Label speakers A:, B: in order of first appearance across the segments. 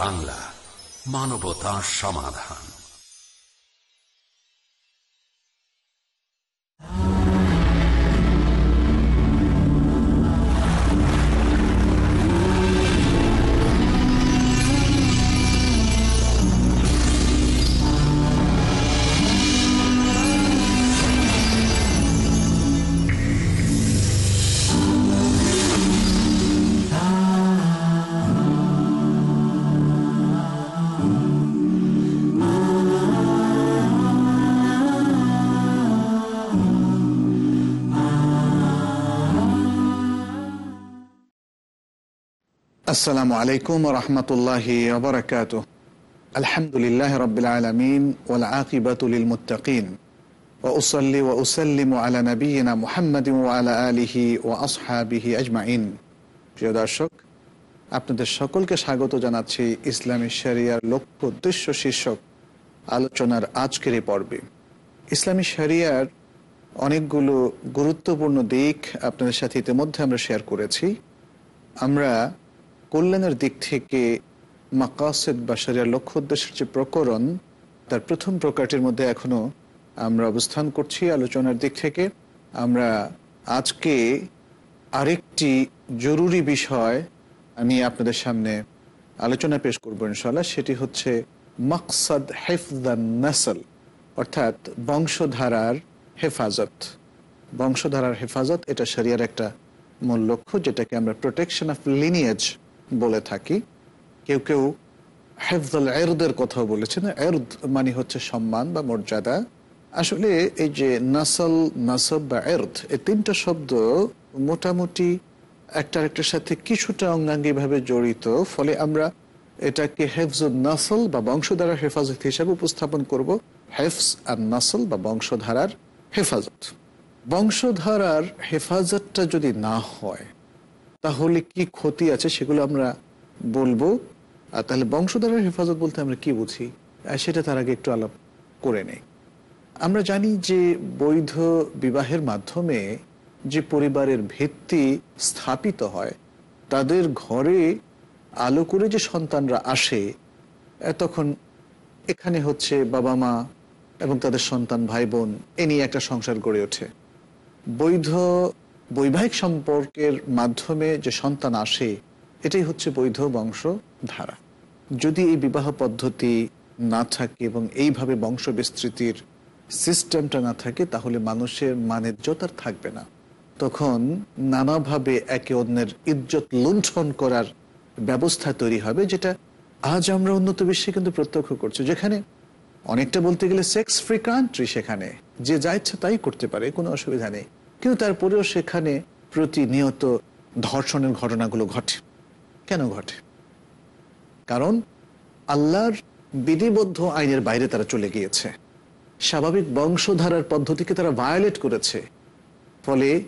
A: বাংলা মানবতা সমাধান।
B: আসসালামু আলাইকুম রহমতুল্লাহ ওবরাকাত আলহামদুলিল্লাহ রবিল আলমিন ওল আকিবাতুল মুতাকিন ওসল্লি ও উসাল্লিম আলা নবীনা মুহাম্মদ আলা আলিহি ও আসহাবিহি আজমাইন। প্রিয় দর্শক, আপনাদের সকলকে স্বাগত জানাচ্ছি ইসলামী শরিয়ার লক্ষ্য উদ্দেশ্য শীর্ষক আলোচনার আজকের এই পর্বে। ইসলামী শরিয়ার অনেকগুলো গুরুত্বপূর্ণ দিক আপনাদের সাথে ইতিমধ্যে আমরা শেয়ার করেছি। আমরা কল্যাণের দিক থেকে মাকাসেদ বা শরিয়ার লক্ষ্য উদ্দেশ্যের যে প্রকরণ, তার প্রথম প্রকারটির মধ্যে এখনও আমরা অবস্থান করছি আলোচনার দিক থেকে। আমরা আজকে আরেকটি জরুরি বিষয় আমি আপনাদের সামনে আলোচনা পেশ করব ইনশাল্লাহ সেটি হচ্ছে মকসদ হেফদান নাসল, অর্থাৎ বংশধারার হেফাজত। বংশধারার হেফাজত, এটা শরিয়ার একটা মূল লক্ষ্য, যেটাকে আমরা প্রোটেকশন অফ লিনিয়েজ বলে থাকি, কেউ কেউ হেফজল এরদের কথাও বলেছেন। এরদ মানে হচ্ছে সম্মান বা মর্যাদা। আসলে এই যে নাসল, নাসব বা এরদ, এই তিনটা শব্দ মোটামুটি একটা আরেকটার সাথে কিছুটা অঙ্গাঙ্গিভাবে জড়িত। ফলে আমরা এটাকে হেফজুল নাসল বা বংশধারার হেফাজত হিসাবে উপস্থাপন করব। হেফস আর নাসল বা বংশধারার হেফাজত। বংশধারার হেফাজতটা যদি না হয় তাহলে কি ক্ষতি আছে সেগুলো আমরা বলব? আর তাহলে বংশধারের হেফাজত বলতে আমরা কি বুঝি? সেটা তার আগে একটু আলাপ করে নেই। আমরা জানি যে বৈধ বিবাহের মাধ্যমে যে পরিবারের ভিত্তি স্থাপিত হয়, তাদের ঘরে আলো করে যে সন্তানরা আসে তখন এখানে হচ্ছে বাবা মা এবং তাদের সন্তান, ভাই বোন, এ নিয়ে একটা সংসার গড়ে ওঠে। বৈধ বৈবাহিক সম্পর্কের মাধ্যমে যে সন্তান আসে, এটাই হচ্ছে বৈধ বংশ ধারা যদি এই বিবাহ পদ্ধতি না থাকে এবং এইভাবে বংশ বিস্তৃতির সিস্টেমটা না থাকে, তাহলে মানুষের মানের জোতার থাকবে না। তখন নানাভাবে একে অন্যের ইজ্জত লুণ্ঠন করার ব্যবস্থা তৈরি হবে, যেটা আজ আমরা উন্নত বিশ্বে কিন্তু প্রত্যক্ষ করছি। যেখানে অনেকটা বলতে গেলে সেক্স ফ্রি কান্ট্রি সেখানে। যে যা ইচ্ছা তাই করতে পারে, কোনো অসুবিধা নেই। কিন্তু তারপরেও সেখানে প্রতিনিয়ত ধর্ষণের ঘটনাগুলো ঘটে। কেন ঘটে? কারণ আল্লাহর বিধিবদ্ধ আইনের বাইরে তারা চলে গিয়েছে। স্বাভাবিক বংশধারার পদ্ধতিকে তারা ভায়োলেট করেছে। ফলে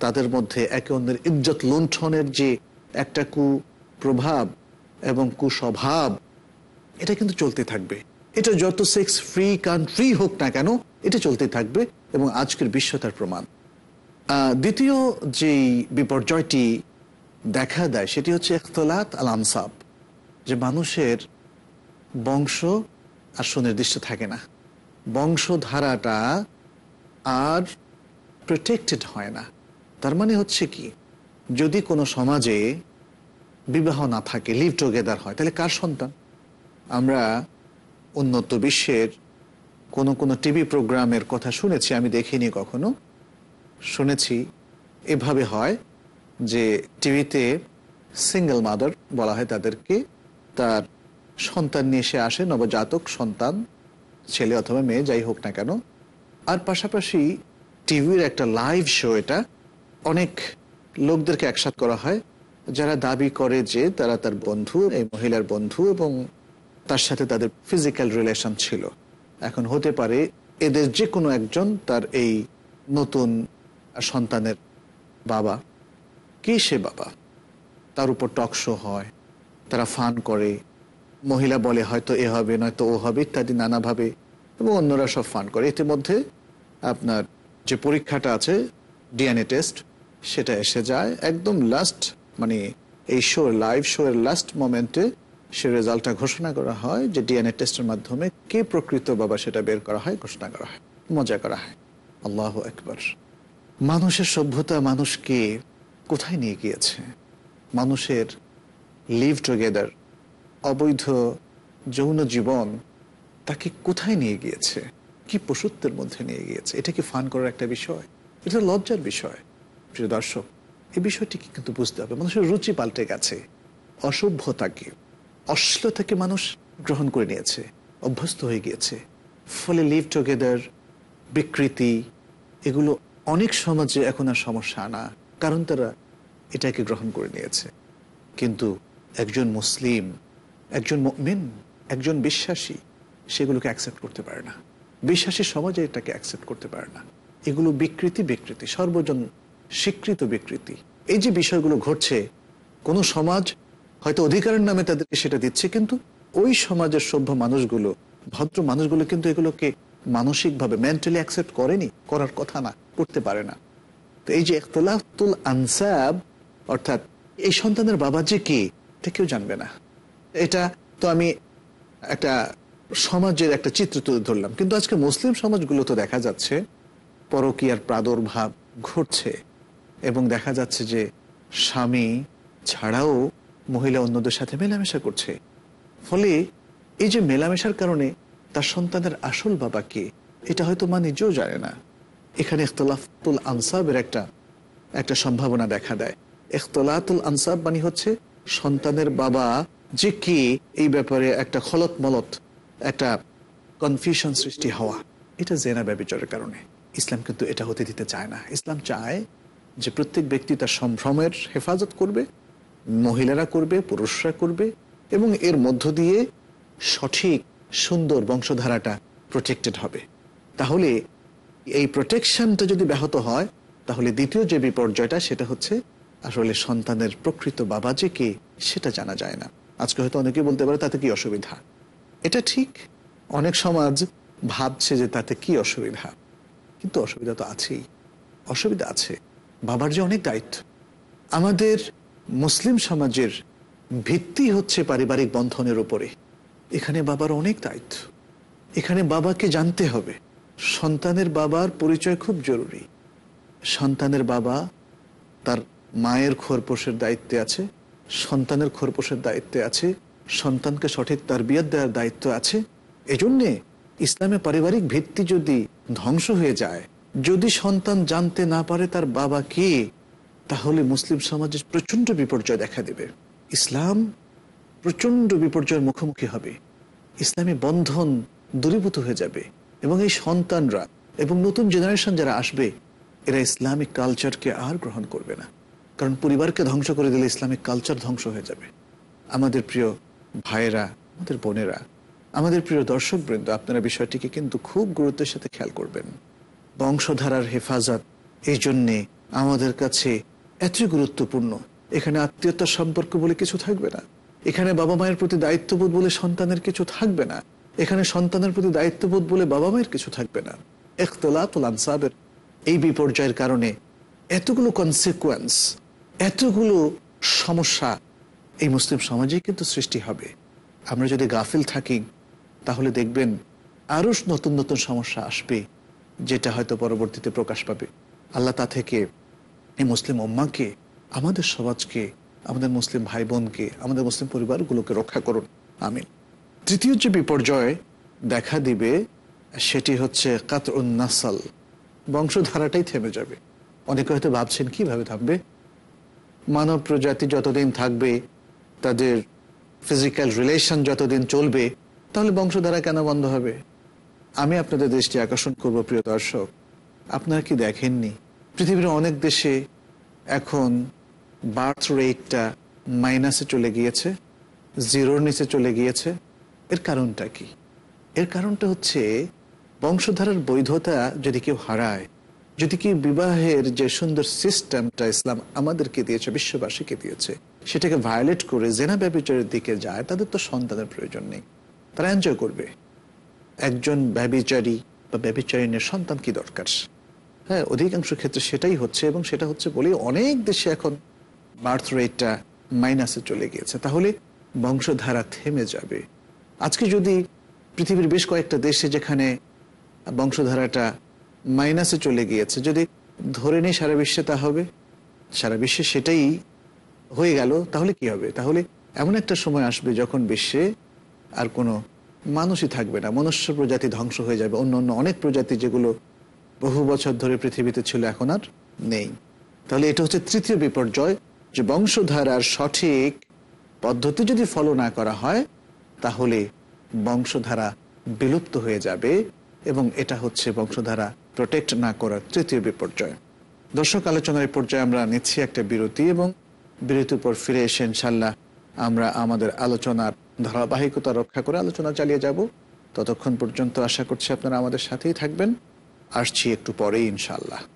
B: তাদের মধ্যে একে অন্যের ইজ্জত লুণ্ঠনের যে একটা কু প্রভাব এবং কুস্বভাব, এটা কিন্তু চলতে থাকবে। এটা যত সেক্স ফ্রি কান্ট্রি হোক না কেন, এটা চলতে থাকবে এবং আজকের বিশ্ব তার প্রমাণ। দ্বিতীয় যেই বিপর্যয়টি দেখা দেয়, সেটি হচ্ছে এখতলাত আল আনসাব যে মানুষের বংশ আর সুনির্দিষ্ট থাকে না। বংশধারাটা আর প্রোটেক্টেড হয় না। তার মানে হচ্ছে কি, যদি কোনো সমাজে বিবাহ না থাকে লিভ টুগেদার হয়, তাহলে কার সন্তান? আমরা উন্নত বিশ্বের কোনো কোনো টিভি প্রোগ্রামের কথা শুনেছি, আমি দেখিনি কখনো শুনেছি এভাবে হয় যে টিভিতে সিঙ্গেল মাদার বলা হয় তাদেরকে। তার সন্তান নিয়ে এসে আসে, নবজাতক সন্তান, ছেলে অথবা মেয়ে, যাই হোক না কেন। আর পাশাপাশি টিভির একটা লাইভ শো এটা, অনেক লোকদেরকে একসাথ করা হয়, যারা দাবি করে যে তারা তার বন্ধু, এই মহিলার বন্ধু এবং তার সাথে তাদের ফিজিক্যাল রিলেশন ছিল। এখন হতে পারে এদের যে কোনো একজন তার এই নতুন সন্তানের বাবা। কি সে বাবা? তার উপর টক শো হয়, তারা ফান করে, মহিলা বলে হয়তো এ হবে, নয়তো ও হবে ইত্যাদি নানাভাবে, এবং অন্যরা সব ফান করে। ইতিমধ্যে আপনার যে পরীক্ষাটা আছে, ডিএনএ টেস্ট, সেটা এসে যায়। একদম লাস্ট মানে এই শোর লাইভ শো এর লাস্ট মোমেন্টে সে রেজাল্টটা ঘোষণা করা হয় যে ডিএনএ টেস্টের মাধ্যমে কে প্রকৃত বাবা সেটা বের করা হয়, ঘোষণা করা হয়, মজা করা হয়। আল্লাহ একবার মানুষের সভ্যতা মানুষকে কোথায় নিয়ে গিয়েছে? মানুষের লিভ টুগেদার অবৈধ যৌন জীবন তাকে কোথায় নিয়ে গিয়েছে? কি পশুত্বের মধ্যে নিয়ে গিয়েছে? এটা কি ফান করার একটা বিষয়? এটা লজ্জার বিষয়। প্রিয় দর্শক, এই বিষয়টিকে কিন্তু বুঝতে হবে। মানুষের রুচি পাল্টে গেছে। অসভ্যতাকে, অশ্লীলতাকে মানুষ গ্রহণ করে নিয়েছে। অভ্যস্ত হয়ে গিয়েছে। ফলে লিভ টুগেদার বিকৃতি, এগুলো অনেক সমাজে এখন আর সমস্যা না, কারণ তারা এটাকে গ্রহণ করে নিয়েছে। কিন্তু একজন মুসলিম, একজন মিন একজন বিশ্বাসী, সেগুলোকে অ্যাকসেপ্ট করতে পারে না। বিশ্বাসী সমাজে এটাকে অ্যাকসেপ্ট করতে পারে না। এগুলো বিকৃতি বিকৃতি, সর্বজন স্বীকৃত বিকৃতি। এই যে বিষয়গুলো ঘটছে, কোনো সমাজ হয়তো অধিকারের নামে তাদেরকে সেটা দিচ্ছে, কিন্তু ওই সমাজের সভ্য মানুষগুলো, ভদ্র মানুষগুলো কিন্তু এগুলোকে মানসিকভাবে মেন্টালি অ্যাকসেপ্ট করেনি, করার কথা না, করতে পারে না। তো এই যে ইখতলাফতুল আনসাব, অর্থাৎ এই সন্তানের বাবা যে কে, এটা কেউ জানবে না। এটা তো আমি একটা সমাজের একটা চিত্র তুলে ধরলাম। কিন্তু আজকে মুসলিম সমাজগুলো তো দেখা যাচ্ছে, পরকীয়ার প্রাদুর্ভাব ঘটছে এবং দেখা যাচ্ছে যে স্বামী ছাড়াও মহিলা অন্যদের সাথে মেলামেশা করছে। ফলে এই যে মেলামেশার কারণে তার সন্তানের আসল বাবা কে? এটা হয়তো মা নিজেও জানে না। এখানে ইখতলাফতুল আনসাবের একটা একটা সম্ভাবনা দেখা দেয়। ইখতলাতুল আনসাব মানে হচ্ছে সন্তানের বাবা যে কি এই ব্যাপারে একটা খলত মলত একটা কনফিউশন সৃষ্টি হওয়া। এটা জেনা ব্যবচারের কারণে। ইসলাম কিন্তু এটা হতে দিতে চায় না। ইসলাম চায় যে প্রত্যেক ব্যক্তি তার সম্ভ্রমের হেফাজত করবে, মহিলারা করবে, পুরুষরা করবে এবং এর মধ্য দিয়ে সঠিক সুন্দর বংশধারাটা প্রোটেক্টেড হবে। তাহলে এই প্রোটেকশনটা যদি ব্যাহত হয়, তাহলে দ্বিতীয় যে বিপর্যয়টা, সেটা হচ্ছে আসলে সন্তানের প্রকৃত বাবা যে কে, সেটা জানা যায় না। আজকে হয়তো অনেকে বলতে পারে, তাতে কি অসুবিধা? এটা ঠিক। অনেক সমাজ ভাবছে যে তাতে কি অসুবিধা? কিন্তু অসুবিধা তো আছেই। অসুবিধা আছে। বাবার যে অনেক দায়িত্ব। আমাদের মুসলিম সমাজের ভিত্তি হচ্ছে পারিবারিক বন্ধনের উপরে। এখানে বাবার অনেক দায়িত্ব। এখানে বাবাকে জানতে হবে। সন্তানের বাবার পরিচয় খুব জরুরি। সন্তানের বাবা তার মায়ের খোরপোশের দায়িত্বে আছে, সন্তানের খোরপোশের দায়িত্বে আছে, সন্তানকে সঠিক তার বিয়ার দেওয়ার দায়িত্ব আছে। এজন্যে ইসলামে পারিবারিক ভিত্তি যদি ধ্বংস হয়ে যায়, যদি সন্তান জানতে না পারে তার বাবা কে, তাহলে মুসলিম সমাজে প্রচণ্ড বিপর্যয় দেখা দেবে। ইসলাম প্রচণ্ড বিপর্যয়ের মুখোমুখি হবে। ইসলামী বন্ধন দূরীভূত হয়ে যাবে এবং এই সন্তানরা এবং নতুন জেনারেশন যারা আসবে, এরা ইসলামিক কালচারকে আর গ্রহণ করবে না। কারণ পরিবারকে ধ্বংস করে দিলে ইসলামিক কালচার ধ্বংস হয়ে যাবে। আমাদের প্রিয় ভাইয়েরা, আমাদের বোনেরা, আমাদের প্রিয় দর্শকবৃন্দ, আপনারা বিষয়টিকে কিন্তু খুব গুরুত্বের সাথে খেয়াল করবেন। বংশধারার হেফাজত, এই জন্যে আমাদের কাছে এতই গুরুত্বপূর্ণ। এখানে আত্মীয়তার সম্পর্ক বলে কিছু থাকবে না। এখানে বাবা মায়ের প্রতি দায়িত্ববোধ বলে সন্তানের কিছু থাকবে না। এখানে সন্তানের প্রতি দায়িত্ববোধ বলে বাবা মায়ের কিছু থাকবে না। একতলাতুল আনসাবের এই বিপর্যয়ের কারণে এতগুলো কনসিকুয়েন্স এতগুলো সমস্যা এই মুসলিম সমাজেই কিন্তু সৃষ্টি হবে। আমরা যদি গাফিল থাকি, তাহলে দেখবেন আরও নতুন নতুন সমস্যা আসবে, যেটা হয়তো পরবর্তীতে প্রকাশ পাবে। আল্লাহ তা থেকে এই মুসলিম উম্মাকে, আমাদের সমাজকে আমাদের মুসলিম ভাই বোনকে আমাদের মুসলিম পরিবারগুলোকে রক্ষা করুন। আমিন। তৃতীয় যে বিপর্যয় দেখা দিবে, সেটি হচ্ছে কাতর নাসাল। বংশধারাটাই থেমে যাবে। অনেকে হয়তো ভাবছেন, কীভাবে থামবে? মানব প্রজাতি যতদিন থাকবে, তাদের ফিজিক্যাল রিলেশন যতদিন চলবে, তাহলে বংশধারা কেন বন্ধ হবে? আমি আপনাদের দৃষ্টি আকর্ষণ করব, প্রিয় দর্শক। আপনারা কি দেখেননি? পৃথিবীর অনেক দেশে এখন বার্থ রেটটা মাইনাসে চলে গিয়েছে জিরোর নিচে চলে গিয়েছে, এর কারণটা কি? এর কারণটা হচ্ছে বংশধারার বৈধতা যদি কেউ হারায়, যদি কি বিবাহের যে সুন্দর সিস্টেমটা ইসলাম আমাদেরকে দিয়েছে, বিশ্ববাসীকে দিয়েছে, সেটাকে ভায়োলেট করে জেনা ব্যবচারের দিকে যায়, তাদের তো সন্তানের প্রয়োজন নেই। তারা এনজয় করবে। একজন ব্যবিচারী বা ব্যবিচারিণের সন্তান কি দরকার? হ্যাঁ অধিকাংশ ক্ষেত্রে সেটাই হচ্ছে এবং সেটা হচ্ছে বলে অনেক দেশে এখন বার্থ রেটটা মাইনাসে চলে গিয়েছে, তাহলে বংশধারা থেমে যাবে। আজকে যদি পৃথিবীর বেশ কয়েকটা দেশে যেখানে বংশধারাটা মাইনাসে চলে গিয়েছে, যদি ধরে নিই সারা বিশ্বে তা হবে, সারা বিশ্বে সেটাই হয়ে গেল, তাহলে কি হবে? তাহলে এমন একটা সময় আসবে যখন বিশ্বে আর কোনো মানুষই থাকবে না। মনুষ্য প্রজাতি ধ্বংস হয়ে যাবে। অন্য অন্য অনেক প্রজাতি যেগুলো বহু বছর ধরে পৃথিবীতে ছিল, এখন আর নেই। তাহলে এটা হচ্ছে তৃতীয় বিপর্যয়। যে বংশধারার সঠিক পদ্ধতি যদি ফলো না করা হয়, তাহলে বংশধারা বিলুপ্ত হয়ে যাবে এবং এটা হচ্ছে বংশধারা প্রোটেক্ট না করার তৃতীয় বিপর্যয়। দর্শক, আলোচনার পর্যায়ে আমরা নিচ্ছি একটা বিরতি এবং বিরতির পর ফিরে এসে ইনশাল্লাহ আমরা আমাদের আলোচনার ধারাবাহিকতা রক্ষা করে আলোচনা চালিয়ে যাব। ততক্ষণ পর্যন্ত আশা করছি আপনারা আমাদের সাথেই থাকবেন। আসছি একটু পরেই ইনশাল্লাহ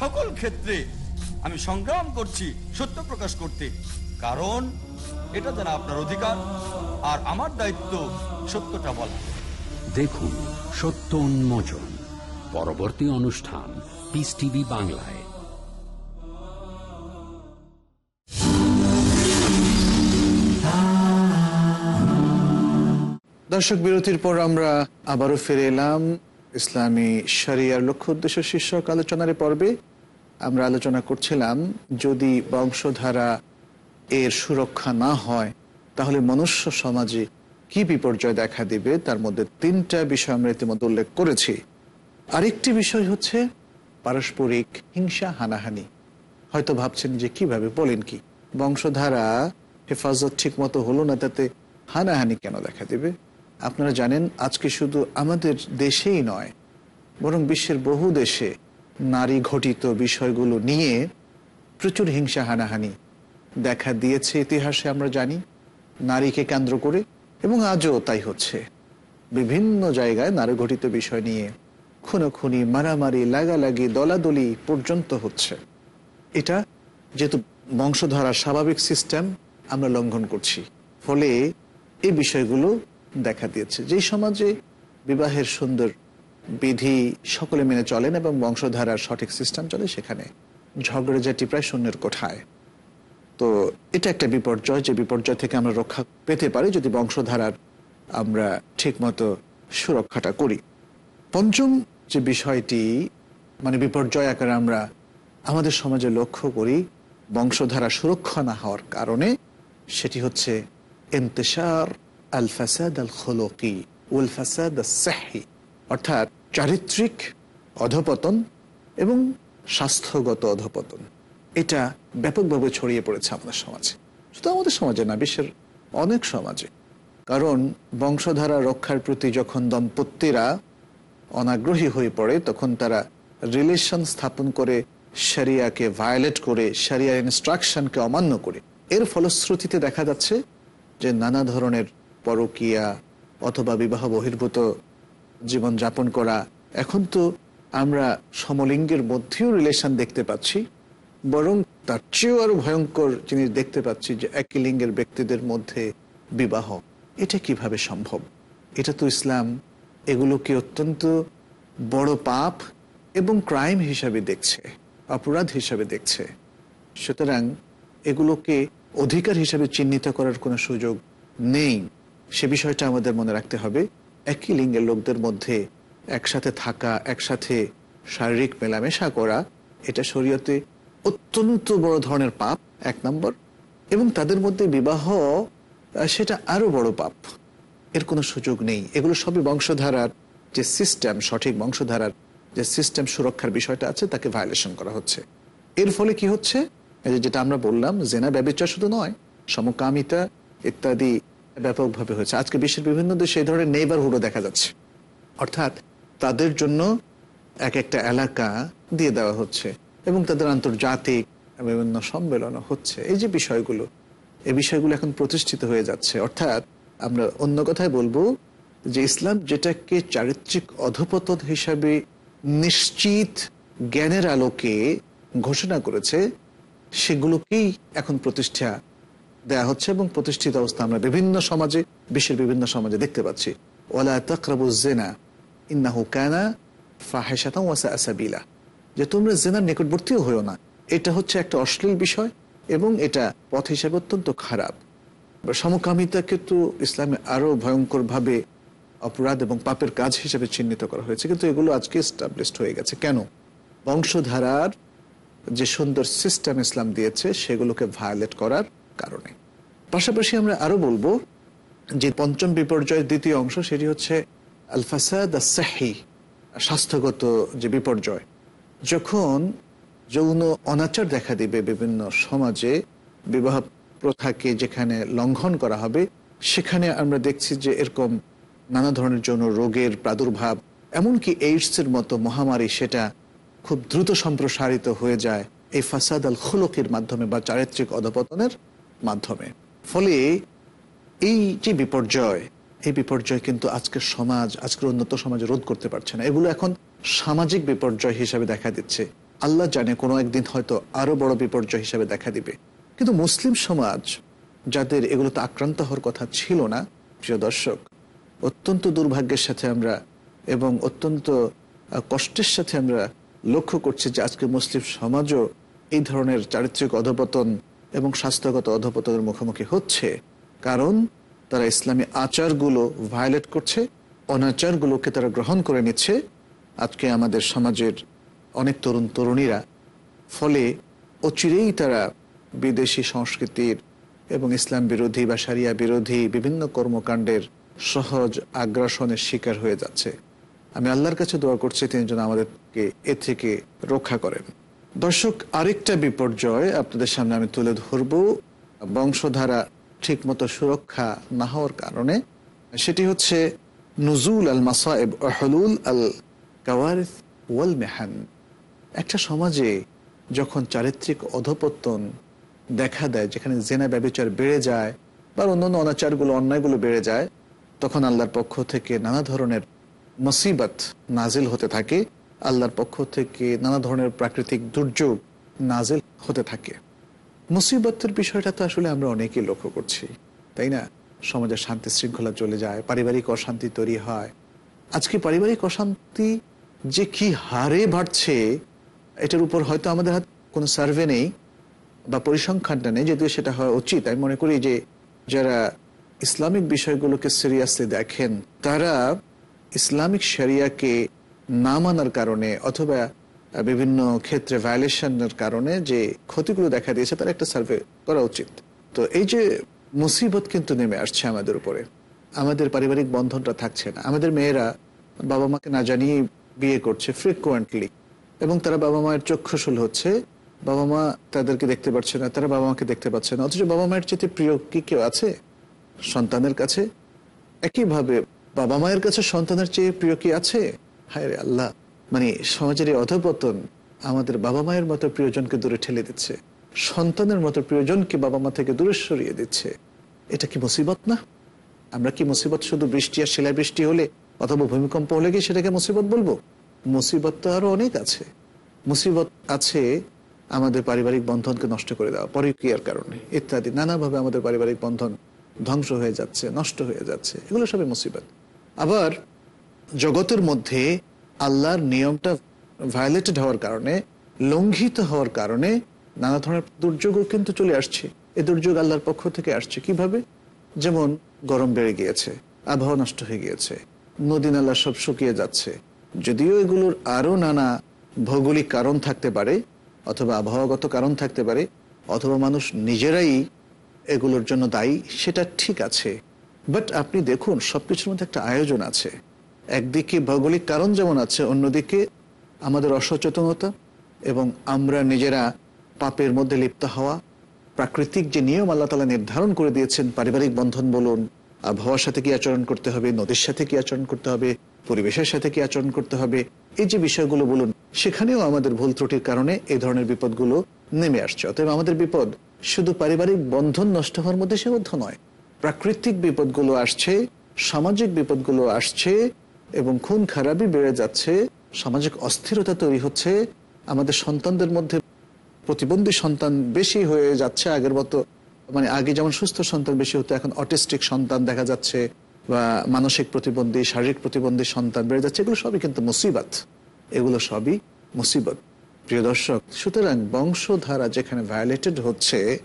C: সকল ক্ষেত্রে আমি সংগ্রাম করছি সত্য প্রকাশ করতে। কারণ এটা যারা আপনার অধিকার আর আমার দায়িত্ব সত্যটা বলা।
A: দেখুন সত্য উন্মোচন পরবর্তী অনুষ্ঠান পিস টিভি বাংলায়।
B: দর্শক বিরতির পর আমরা আবারও ফিরে এলাম ইসলামী শরিয়ার লক্ষ্য উদ্দেশ্য শীর্ষক আলোচনার পর্বে। আমরা আলোচনা করছিলাম, যদি বংশধারা এর সুরক্ষা না হয়, তাহলে মনুষ্য সমাজে কি বিপর্যয় দেখা দিবে? তার মধ্যে তিনটা বিষয় আমরা ইতিমধ্যে উল্লেখ করেছি। আরেকটি বিষয় হচ্ছে পারস্পরিক হিংসা, হানাহানি। হয়তো ভাবছেন যে কীভাবে? বলেন কি, বংশধারা হেফাজত ঠিক মতো হলো না, তাতে হানাহানি কেন দেখা দেবে? আপনারা জানেন, আজকে শুধু আমাদের দেশেই নয়, বরং বিশ্বের বহু দেশে নারী ঘটিত বিষয়গুলো নিয়ে প্রচুর হিংসা হানাহানি। দেখা দিয়েছে ইতিহাসে, আমরা জানি। নারীকে কেন্দ্র করে, এবং আজও তাই হচ্ছে। বিভিন্ন জায়গায় নারী ঘটিত বিষয় নিয়ে খুনোখুনি, মারামারি, লাগালাগি, দলাদলি পর্যন্ত হচ্ছে। এটা যেহেতু বংশধারার স্বাভাবিক সিস্টেম, আমরা লঙ্ঘন করছি। ফলে এই বিষয়গুলো দেখা দিয়েছে যেই সমাজে বিবাহের সুন্দর বিধি সকলে মেনে চলেন এবং বংশধারার সঠিক সিস্টেম চলে সেখানে। ঝগড়াঝাটি প্রায় শূন্যের কোঠায়। তো এটা একটা বিপর্যয়, যে বিপর্যয় থেকে আমরা রক্ষা পেতে পারি যদি বংশধারার আমরা ঠিকমতো সুরক্ষাটা করি। পঞ্চম যে বিষয়টি মানে বিপর্যয় আকারে আমরা আমাদের সমাজে লক্ষ্য করি বংশধারা সুরক্ষা না হওয়ার কারণে, সেটি হচ্ছে ইন্তেশার আল ফাসাদ আল খলকি উল ফাসাদ অর্থাৎ চারিত্রিক অধপতন এবং স্বাস্থ্যগত অধপতন। এটা ব্যাপকভাবে ছড়িয়ে পড়েছে আমাদের সমাজে। শুধু আমাদের সমাজে না, বিশ্বের অনেক সমাজে। কারণ বংশধারা রক্ষার প্রতি যখন দম্পতিরা অনাগ্রহী হয়ে পড়ে, তখন তারা রিলেশন স্থাপন করে সারিয়াকে ভায়োলেট করে সারিয়ার ইনস্ট্রাকশনকে অমান্য করে। এর ফলশ্রুতিতে দেখা যাচ্ছে যে নানা ধরনের পরকিয়া অথবা বিবাহ বহির্ভূত জীবন যাপন করা। এখন তো আমরা সমলিঙ্গের মধ্যেও রিলেশন দেখতে পাচ্ছি, বরং তার চেয়েও আরও ভয়ঙ্কর জিনিস দেখতে পাচ্ছি যে একই লিঙ্গের ব্যক্তিদের মধ্যে বিবাহ। এটা কীভাবে সম্ভব? এটা তো ইসলাম। এগুলোকে অত্যন্ত বড় পাপ এবং ক্রাইম হিসাবে দেখছে, অপরাধ হিসাবে দেখছে। সুতরাং এগুলোকে অধিকার হিসাবে চিহ্নিত করার কোনো সুযোগ নেই। সে বিষয়টা আমাদের মনে রাখতে হবে। একই লিঙ্গের লোকদের মধ্যে একসাথে থাকা, একসাথে শারীরিক মেলামেশা করা, এটা শরীয়তে অত্যন্ত বড় ধরনের পাপ, এক নম্বর। এবং তাদের মধ্যে বিবাহ সেটা আরও বড় পাপ। এর কোনো সুযোগ নেই। এগুলো সবই বংশধারার যে সিস্টেম সঠিক বংশধারার যে সিস্টেম সুরক্ষার বিষয়টা আছে, তাকে ভায়োলেশন করা হচ্ছে। এর ফলে কি হচ্ছে? যেটা আমরা বললাম, জেনা ব্যবচার শুধু নয়, সমকামিতা ইত্যাদি ব্যাপকভাবে হয়েছে। আজকে বিশ্বের বিভিন্ন দেশে এই ধরনের নেইবারহুডও দেখা যাচ্ছে। অর্থাৎ তাদের জন্য এক একটা এলাকা দিয়ে দেওয়া হচ্ছে এবং তাদের আন্তর্জাতিক বিভিন্ন সম্মেলন হচ্ছে। এই যে বিষয়গুলো, এই বিষয়গুলো এখন প্রতিষ্ঠিত হয়ে যাচ্ছে। অর্থাৎ আমরা অন্য কথায় বলব যে ইসলাম যেটাকে চারিত্রিক অধপতন হিসাবে নিশ্চিত জ্ঞানের আলোকে ঘোষণা করেছে, সেগুলোকেই এখন প্রতিষ্ঠা দেয়া হচ্ছে এবং প্রতিষ্ঠিত অবস্থা আমরা বিভিন্ন সমাজে, বিশ্বের বিভিন্ন সমাজে দেখতে পাচ্ছি। ওলা তকরাবু জেনা ইন্নাহু কানা ফাহেসাতাম ওয়াসা আসাবিলা যে তোমরা জেনার নিকটবর্তীও হয়েও না। এটা হচ্ছে একটা অশ্লীল বিষয় এবং এটা পথ হিসাবে অত্যন্ত খারাপ। সমকামিতাকে তো ইসলামে আরও ভয়ঙ্কর ভাবে অপরাধ এবং পাপের কাজ হিসেবে চিহ্নিত করা হয়েছে। কিন্তু এগুলো আজকে স্টাবলিশড হয়ে গেছে। কেন? বংশধারার যে সুন্দর সিস্টেম ইসলাম দিয়েছে, সেগুলোকে ভায়োলেট করার কারণে। পাশাপাশি আমরা আরও বলব যে পঞ্চম বিপর্যয়ের দ্বিতীয় অংশ সেটি হচ্ছে আলফাসাদ স্বাস্থ্যগত যে বিপর্যয়। যখন যৌন অনাচার দেখা দিবে বিভিন্ন সমাজে, বিবাহ প্রথাকে যেখানে লঙ্ঘন করা হবে, সেখানে আমরা দেখছি যে এরকম নানা ধরনের যৌন রোগের প্রাদুর্ভাব, এমনকি এইডসের মতো মহামারী সেটা খুব দ্রুত সম্প্রসারিত হয়ে যায় এই ফাসাদ আল খুলকের মাধ্যমে বা চারিত্রিক অধপতনের মাধ্যমে। ফলে এই যে বিপর্যয়, এই বিপর্যয় কিন্তু আজকের সমাজ, আজকের উন্নত সমাজ রোধ করতে পারছে না। এগুলো এখন সামাজিক বিপর্যয় হিসাবে দেখা দিচ্ছে। আল্লাহ জানে কোনো একদিন হয়তো আরও বড় বিপর্যয় হিসাবে দেখা দিবে। কিন্তু মুসলিম সমাজ, যাদের এগুলোতে আক্রান্ত হওয়ার কথা ছিল না, প্রিয় দর্শক, অত্যন্ত দুর্ভাগ্যের সাথে আমরা এবং অত্যন্ত কষ্টের সাথে আমরা লক্ষ্য করছি যে আজকে মুসলিম সমাজও এই ধরনের চারিত্রিক অধপতন এবং স্বাস্থ্যগত অধপতনের মুখোমুখি হচ্ছে কারণ তারা ইসলামী আচারগুলো ভায়োলেট করছে, অনাচারগুলোকে তারা গ্রহণ করে নিচ্ছে। আজকে আমাদের সমাজের অনেক তরুণ তরুণীরা ফলে অচিরেই তারা বিদেশি সংস্কৃতির এবং ইসলাম বিরোধী বা সারিয়া বিরোধী বিভিন্ন কর্মকাণ্ডের সহজ আগ্রাসনের শিকার হয়ে যাচ্ছে। আমি আল্লাহর কাছে দোয়া করছি, তিনি যেন আমাদেরকে এ থেকে রক্ষা করেন। দর্শক, আরেকটা বিপর্যয় আপনাদের সামনে আমি তুলে ধরব। বংশধারা ঠিকমতো সুরক্ষা না হওয়ার কারণে, সেটি হচ্ছে নজুল আল মাসায়েব ও হলুল আল কাওয়ারিস ওয়াল মেহান। একটা সমাজে যখন চারিত্রিক অধপতন দেখা দেয়, যেখানে জেনা ব্যবচার বেড়ে যায় বা অন্যান্য অনাচারগুলো, অন্যায়গুলো বেড়ে যায়, তখন আল্লাহর পক্ষ থেকে নানা ধরনের মুসিবত নাজিল হতে থাকে। আল্লাহর পক্ষ থেকে নানা ধরনের প্রাকৃতিক দুর্যোগ নাজেল হতে থাকে। মুসিবতের বিষয়টা তো আসলে আমরা অনেকেই লক্ষ্য করছি, তাই না? সমাজের শান্তি শৃঙ্খলা চলে যায়, পারিবারিক অশান্তি তৈরি হয়। আজকে পারিবারিক অশান্তি যে কি হারে বাড়ছে, এটার উপর হয়তো আমাদের হাত কোনো সার্ভে নেই বা পরিসংখ্যানটা নেই, যদিও সেটা হওয়া উচিত। আমি মনে করি যে যারা ইসলামিক বিষয়গুলোকে সিরিয়াসলি দেখেন, তারা ইসলামিক শরিয়াকে না মানার কারণে অথবা বিভিন্ন ক্ষেত্রে ভায়োলেশনের কারণে যে ক্ষতিগুলো দেখা দিয়েছে তার একটা সার্ভে করা উচিত। তো এই যে মুসিবত কিন্তু নেমে আসছে আমাদের উপরে। আমাদের পারিবারিক বন্ধনটা থাকছে না। আমাদের মেয়েরা বাবা মাকে না জানিয়ে বিয়ে করছে ফ্রিকুয়েন্টলি এবং তারা বাবা মায়ের চক্ষুশূল হচ্ছে। বাবা মা তাদেরকে দেখতে পাচ্ছে না, তারা বাবা মাকে দেখতে পাচ্ছে না। অথচ বাবা মায়ের চেয়ে প্রিয় কি কেউ আছে? সন্তানের কাছে? একইভাবে বাবা মায়ের কাছে সন্তানের চেয়ে প্রিয় কি আছে? হায় আল্লাহ মানে সমাজের এই অধপতন আমাদের বাবা মায়ের মতো প্রিয়জনকে দূরে ঠেলে দিচ্ছে। সন্তানের মতো প্রিয়জনকে বাবা মা থেকে দূরে সরিয়ে দিচ্ছে। এটা কি মুসিবত না? আমরা কি মুসিবত শুধু বৃষ্টি আর শিলা বৃষ্টি হলে অথবা ভূমিকম্প হলে কি সেটাকে মুসিবত বলব? মুসিবত তো আরও অনেক আছে। মুসিবত আছে আমাদের পারিবারিক বন্ধনকে নষ্ট করে দেওয়া, পরিক্রিয়ার কারণে। ইত্যাদি, নানাভাবে আমাদের পারিবারিক বন্ধন ধ্বংস হয়ে যাচ্ছে, নষ্ট হয়ে যাচ্ছে। এগুলো সবই মুসিবত। আবার জগতের মধ্যে আল্লাহর নিয়মটা ভায়োলেটেড হওয়ার কারণে, লঙ্ঘিত হওয়ার কারণে নানা ধরনের দুর্যোগও কিন্তু চলে আসছে। এই দুর্যোগ আল্লাহর পক্ষ থেকে আসছে কীভাবে? যেমন গরম বেড়ে গিয়েছে, আবহাওয়া নষ্ট হয়ে গিয়েছে নদী নালা সব শুকিয়ে যাচ্ছে। যদিও এগুলোর আরও নানা ভৌগোলিক কারণ থাকতে পারে, অথবা আবহাওয়াগত কারণ থাকতে পারে, অথবা মানুষ নিজেরাই এগুলোর জন্য দায়ী, সেটা ঠিক আছে। বাট আপনি দেখুন, সবকিছুর মধ্যে একটা আয়োজন আছে। একদিকে ভৌগোলিক কারণ যেমন আছে, অন্যদিকে আমাদের অসচেতনতা এবং আমরা নিজেরা পাপের মধ্যে লিপ্ত হওয়া। প্রাকৃতিক যে নিয়ম আল্লাহ তালা নির্ধারণ করে দিয়েছেন, পারিবারিক বন্ধন বলুন, আবহাওয়ার সাথে কি আচরণ করতে হবে, নদীর সাথে কি আচরণ করতে হবে, পরিবেশের সাথে কি আচরণ করতে হবে, এই যে বিষয়গুলো বলুন, সেখানেও আমাদের ভুল ত্রুটির কারণে এই ধরনের বিপদগুলো নেমে আসছে। অতএব আমাদের বিপদ শুধু পারিবারিক বন্ধন নষ্ট হওয়ার মধ্যে সীমাবদ্ধ নয়। প্রাকৃতিক বিপদগুলো আসছে, সামাজিক বিপদগুলো আসছে এবং খুন খারাপই বেড়ে যাচ্ছে, সামাজিক অস্থিরতা তৈরি হচ্ছে, আমাদের সন্তানদের মধ্যে প্রতিবন্ধী সন্তান বেশি হয়ে যাচ্ছে আগের মতো মানে আগে যেমন সুস্থ সন্তান বেশি হতো, এখন অটিস্টিক সন্তান দেখা যাচ্ছে, বা মানসিক প্রতিবন্ধী, শারীরিক প্রতিবন্ধী সন্তান বেড়ে যাচ্ছে, এগুলো সবই কিন্তু মুসিবত। এগুলো সবই মুসিবত। প্রিয় দর্শক, সুতরাং বংশধারা যেখানে ভায়োলেটেড হচ্ছে,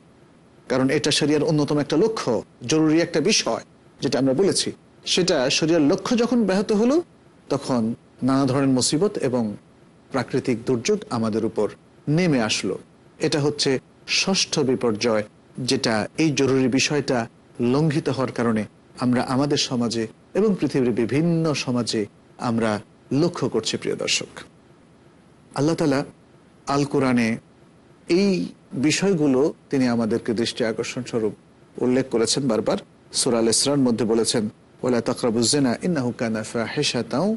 B: কারণ এটা শরিয়ার অন্যতম একটা লক্ষ্য, জরুরি একটা বিষয়, যেটা আমরা বলেছি। সেটা শরিয়ার লক্ষ্য যখন ব্যাহত হলো, তখন নানা ধরনের মুসিবত এবং প্রাকৃতিক দুর্যোগ আমাদের উপর নেমে আসলো। এটা হচ্ছে ষষ্ঠ বিপর্যয়, যেটা এই জরুরি বিষয়টা লঙ্ঘিত হওয়ার কারণে আমরা আমাদের সমাজে এবং পৃথিবীর বিভিন্ন সমাজে আমরা লক্ষ্য করছি, প্রিয় দর্শক। আল্লাহ তালা আল কোরআনে এই বিষয়গুলো তিনি আমাদেরকে দৃষ্টি আকর্ষণ স্বরূপ উল্লেখ করেছেন বারবার। সুরাল ইসরার মধ্যে বলেছেন ওলা তকরাবুজেনা ইন্নাহু কানা ফাহিশাতাও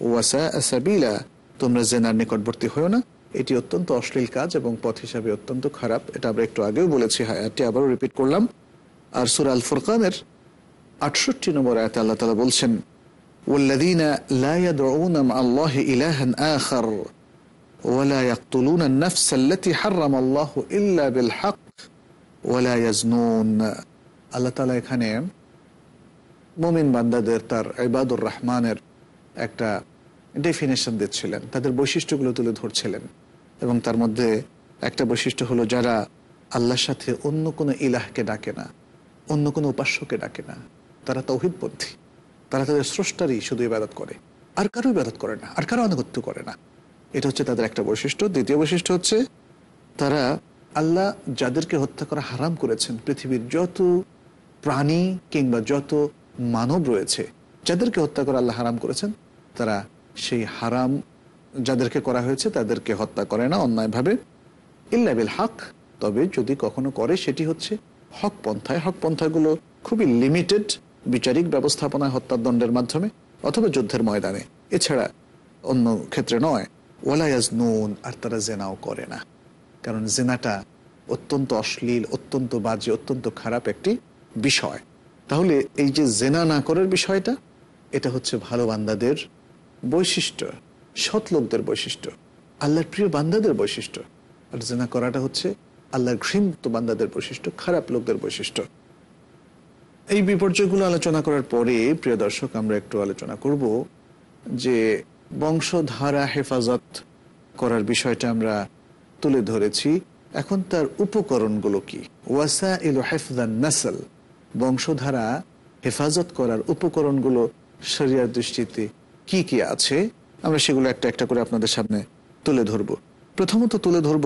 B: ওয়াসা সাবিলা তোমরা জেনার নিকটবর্তী হয়েও না এটি অত্যন্ত অশ্লীল কাজ এবং পথ হিসাবে অত্যন্ত খারাপ এটা আমরা একটু আগেও বলেছি হায়াতটি আবারও রিপিট করলাম আর সুরা আল ফুরকানের আটষট্টি নম্বর আয়াতে আল্লাহ তালা বলছেন والذين لا يدعون مع الله إلها آخر ولا يقتلون النفس التي حرم الله إلا بالحق ولا يزنون আল্লাহ তালা এখানে মুমিন বান্দাদের তার ইবাদুর রহমানের একটা ডেফিনেশন দিচ্ছিলেন। তাদের বৈশিষ্ট্যগুলো তুলে ধরছিলেন। এবং তার মধ্যে একটা বৈশিষ্ট্য হলো যারা আল্লাহর সাথে অন্য কোনো ইলাহকে ডাকে না, অন্য কোনো উপাস্যকে ডাকে না, তারা তৌহিদপন্থী। তারা তাদের স্রষ্টারই শুধু ইবাদত করে। আর কারও ইবাদত করে না, আর কারও আনুগত্য করে না। এটা হচ্ছে তাদের একটা বৈশিষ্ট্য। দ্বিতীয় বৈশিষ্ট্য হচ্ছে তারা আল্লাহ যাদেরকে হত্যা করা হারাম করেছেন, পৃথিবীর যত প্রাণী কিংবা যত মানব রয়েছে, যাদেরকে হত্যা করা আল্লাহ হারাম করেছেন, তারা সেই হারাম যাদেরকে করা হয়েছে তাদেরকে হত্যা করে না অন্যায়ভাবে। ইল্লাবিল হক, তবে যদি কখনো করে সেটি হচ্ছে হক পন্থায়। হক পন্থাগুলো খুবই লিমিটেড বিচারিক ব্যবস্থাপনায় হত্যার দণ্ডের মাধ্যমে অথবা যুদ্ধের ময়দানে। এছাড়া অন্য ক্ষেত্রে নয়। ওয়ালায়াজ নুন আর তারা জেনাও করে না। কারণ জেনাটা অত্যন্ত অশ্লীল, অত্যন্ত বাজে, অত্যন্ত খারাপ একটি বিষয়। তাহলে এই যে জেনা না করার বিষয়টা, এটা হচ্ছে ভালো বান্দাদের বৈশিষ্ট্য, সৎ লোকদের বৈশিষ্ট্য, আল্লাহর প্রিয় বান্দাদের বৈশিষ্ট্য। আর জেনা করাটা হচ্ছে আল্লাহর ঘৃণত বান্দাদের বৈশিষ্ট্য, খারাপ লোকদের বৈশিষ্ট্য। এই বিপর্যয়গুলো আলোচনা করার পরে, প্রিয় দর্শক, আমরা একটু আলোচনা করব যে বংশধারা হেফাজত করার বিষয়টা আমরা তুলে ধরেছি। এখন তার উপকরণগুলো কি? ওয়াসা ইল হেফজান নাসল। বংশধারা হেফাজত করার উপকরণগুলো শরিয়ার দৃষ্টিতে কি কি আছে, আমরা সেগুলো একটা একটা করে আপনাদের সামনে তুলে ধরব। প্রথমত তুলে ধরব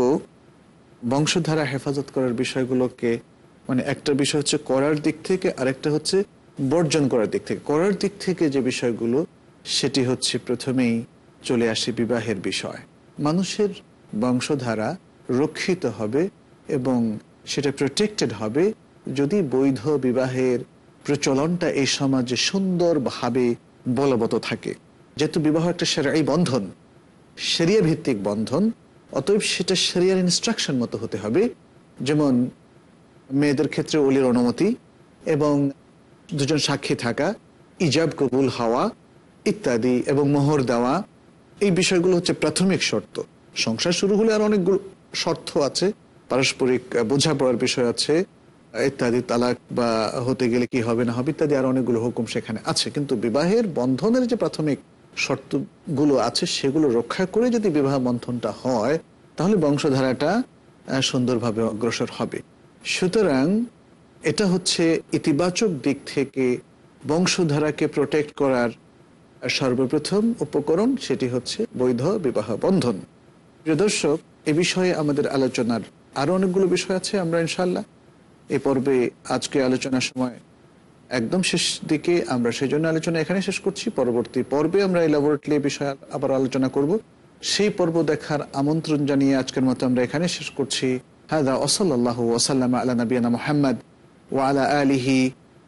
B: বংশধারা হেফাজত করার বিষয়গুলোকে মানে একটা বিষয় হচ্ছে করার দিক থেকে, আরেকটা হচ্ছে বর্জন করার দিক থেকে। করার দিক থেকে যে বিষয়গুলো, সেটি হচ্ছে প্রথমেই চলে আসে বিবাহের বিষয়। মানুষের বংশধারা রক্ষিত হবে এবং সেটা প্রোটেক্টেড হবে যদি বৈধ বিবাহের প্রচলনটা এই সমাজে সুন্দরভাবে বলবৎ থাকে, যেহেতু বিবাহ একটা সেরাই বন্ধন সেরিয়া ভিত্তিক বন্ধন, অতএব সেটা সেরিয়ার ইনস্ট্রাকশন মতো হতে হবে। যেমন মেয়েদের ক্ষেত্রে অলির অনুমতি এবং দুজন সাক্ষী থাকা, ইজাব কবুল হওয়া ইত্যাদি এবং মোহর দেওয়া, এই বিষয়গুলো হচ্ছে প্রাথমিক শর্ত। সংসার শুরু হলে আর অনেকগুলো শর্ত আছে, পারস্পরিক বোঝাপড়ার বিষয় আছে ইত্যাদি তালাক বা হতে গেলে কি হবে না হবে ইত্যাদি আর অনেকগুলো হুকুম সেখানে আছে। কিন্তু বিবাহের বন্ধনের যে প্রাথমিক শর্তগুলো আছে, সেগুলো রক্ষা করে যদি বিবাহ বন্ধনটা হয়, তাহলে বংশধারাটা সুন্দরভাবে অগ্রসর হবে। সুতরাং এটা হচ্ছে ইতিবাচক দিক থেকে বংশধারাকে প্রোটেক্ট করার সর্বপ্রথম উপকরণ, সেটি হচ্ছে বৈধ বিবাহ বন্ধন। প্রিয় দর্শক, এ বিষয়ে আমাদের আলোচনার আরও অনেকগুলো বিষয় আছে, আমরা ইনশাল্লাহ এই পর্বে আজকে আলোচনার সময় একদম শেষ দিকে আমরা সেই জন্য আলোচনা এখানে শেষ করছি। পরবর্তী পর্বে আমরা এই ল্যাবরেটরি বিষয়ে আবার আলোচনা করব। সেই পর্ব দেখার আমন্ত্রণ জানিয়ে আজকের মতো আমরা এখানে শেষ করছি। হাদা ওসল্লাহ ওসাল্লাম আলা নবীনা মোহাম্মদ ওয়ালা আলিহি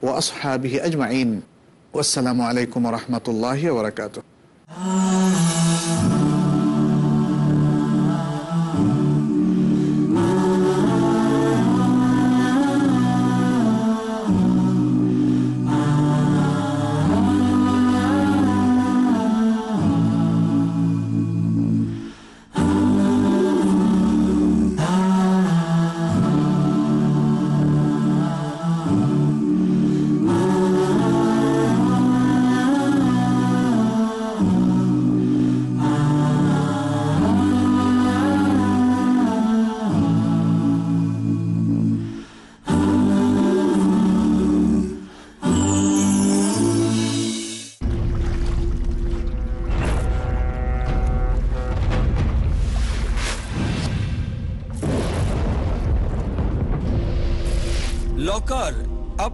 B: ও আসহাবিহি আজমাইন। আসসালামু আলাইকুম রহমতুল্লাহ ওবরাকাত
C: লকার